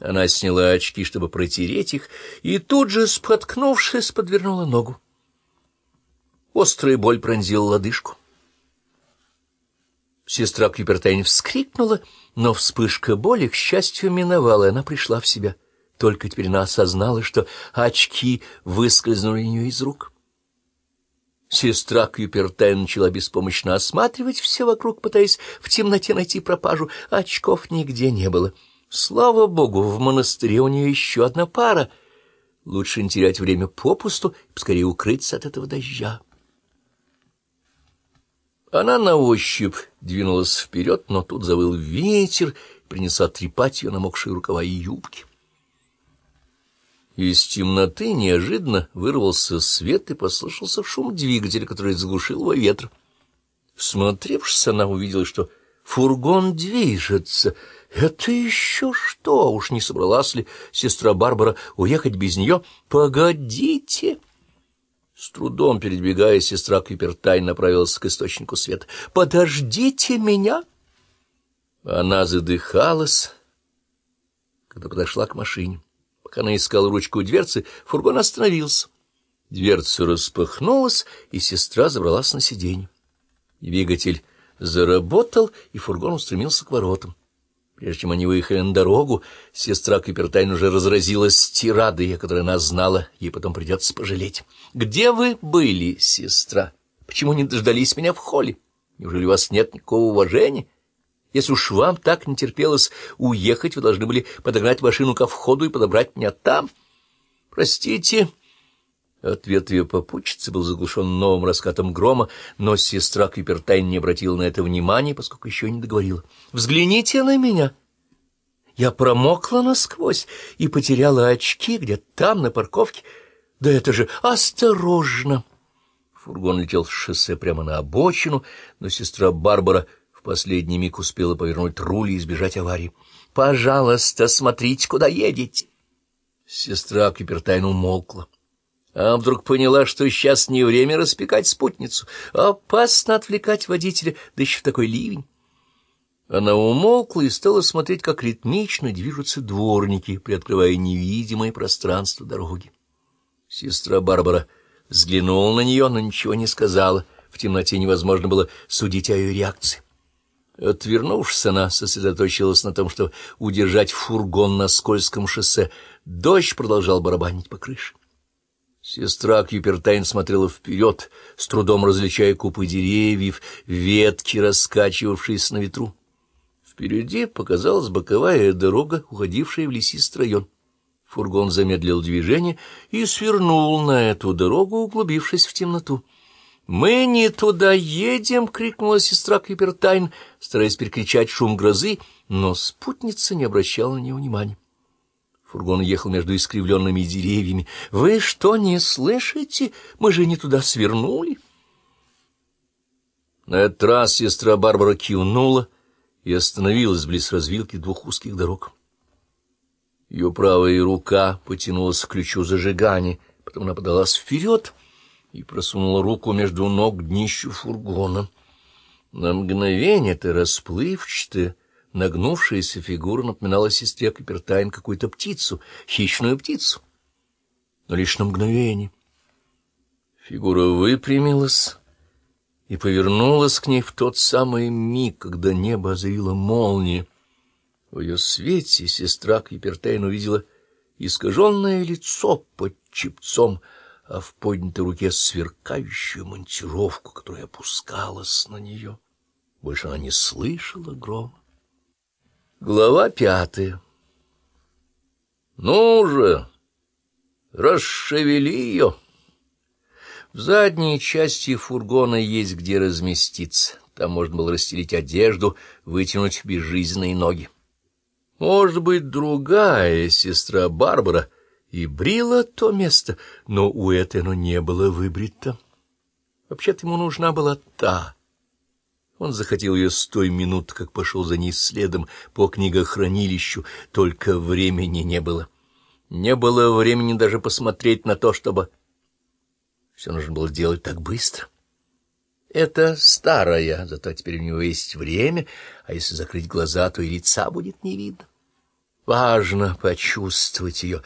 Она сняла очки, чтобы протереть их, и тут же, споткнувшись, подвернула ногу. Острая боль пронзила лодыжку. Сестра Кюпертейн вскрикнула, но вспышка боли, к счастью, миновала, и она пришла в себя. Только теперь она осознала, что очки выскользнули у нее из рук. Сестра Кюпертейн начала беспомощно осматривать все вокруг, пытаясь в темноте найти пропажу. Очков нигде не было. Слава богу, в монастыре у нее еще одна пара. Лучше не терять время попусту и поскорее укрыться от этого дождя. Она на ощупь двинулась вперед, но тут завыл ветер принесла трепать ее намокшие рукава и юбки. Из темноты неожиданно вырвался свет и послышался шум двигателя, который заглушил его ветр. Всмотревшись, она увидела, что фургон движется. Это еще что? Уж не собралась ли сестра Барбара уехать без нее? Погодите! С трудом передвигая, сестра Кипертайн направилась к источнику света. «Подождите меня!» Она задыхалась, когда подошла к машине. Пока она искала ручку дверцы, фургон остановился. Дверца распахнулась, и сестра забралась на сиденье. Двигатель заработал, и фургон устремился к воротам. Прежде чем они выехали на дорогу, сестра Капертайн уже разразилась тирадой, о которой она знала, ей потом придется пожалеть. — Где вы были, сестра? Почему не дождались меня в холле? Неужели у вас нет никакого уважения? Если уж вам так не терпелось уехать, вы должны были подогнать машину ко входу и подобрать меня там. Простите... Ответ ее попутчицы был заглушен новым раскатом грома, но сестра Кипертайн не обратила на это внимания, поскольку еще не договорила. «Взгляните на меня!» Я промокла насквозь и потеряла очки где-то там, на парковке. Да это же осторожно! Фургон летел с шоссе прямо на обочину, но сестра Барбара в последний миг успела повернуть руль и избежать аварии. «Пожалуйста, смотрите, куда едете!» Сестра Кипертайн умолкла. А вдруг поняла, что сейчас не время распекать спутницу. Опасно отвлекать водителя, да еще в такой ливень. Она умолкла и стала смотреть, как ритмично движутся дворники, приоткрывая невидимое пространство дороги. Сестра Барбара взглянула на нее, но ничего не сказала. В темноте невозможно было судить о ее реакции. Отвернувшись, она сосредоточилась на том, чтобы удержать фургон на скользком шоссе. Дождь продолжал барабанить по крыше. Сестра Кьюпертайн смотрела вперед, с трудом различая купы деревьев, ветки, раскачивавшиеся на ветру. Впереди показалась боковая дорога, уходившая в лесистый район. Фургон замедлил движение и свернул на эту дорогу, углубившись в темноту. «Мы не туда едем!» — крикнула сестра Кипертайн, стараясь перекричать шум грозы, но спутница не обращала на нее внимания. Фургон ехал между искривленными деревьями. «Вы что, не слышите? Мы же не туда свернули!» На этот раз сестра Барбара кивнула и остановилась близ развилки двух узких дорог. Ее правая рука потянулась к ключу зажигания, потом она подалась вперед и просунула руку между ног днищу фургона. На мгновение это расплывчатое, Нагнувшаяся фигура напоминала сестре Капертайн какую-то птицу, хищную птицу. Но лишь на мгновение. Фигура выпрямилась и повернулась к ней в тот самый миг, когда небо озарило молния. В ее свете сестра Капертайн увидела искаженное лицо под чепцом, а в поднятой руке сверкающую монтировку, которая опускалась на нее. Больше она не слышала грома. Глава пятая. Ну же, расшевели ее. В задней части фургона есть где разместиться. Там можно было расстелить одежду, вытянуть безжизненные ноги. Может быть, другая сестра Барбара и брила то место, но у этой оно не было выбрито. Вообще-то ему нужна была та он захотел ее с той минуты, как пошел за ней следом по книгохранилищу, только времени не было. Не было времени даже посмотреть на то, чтобы... Все нужно было делать так быстро. Это старая, зато теперь у него есть время, а если закрыть глаза, то и лица будет не видно. Важно почувствовать ее,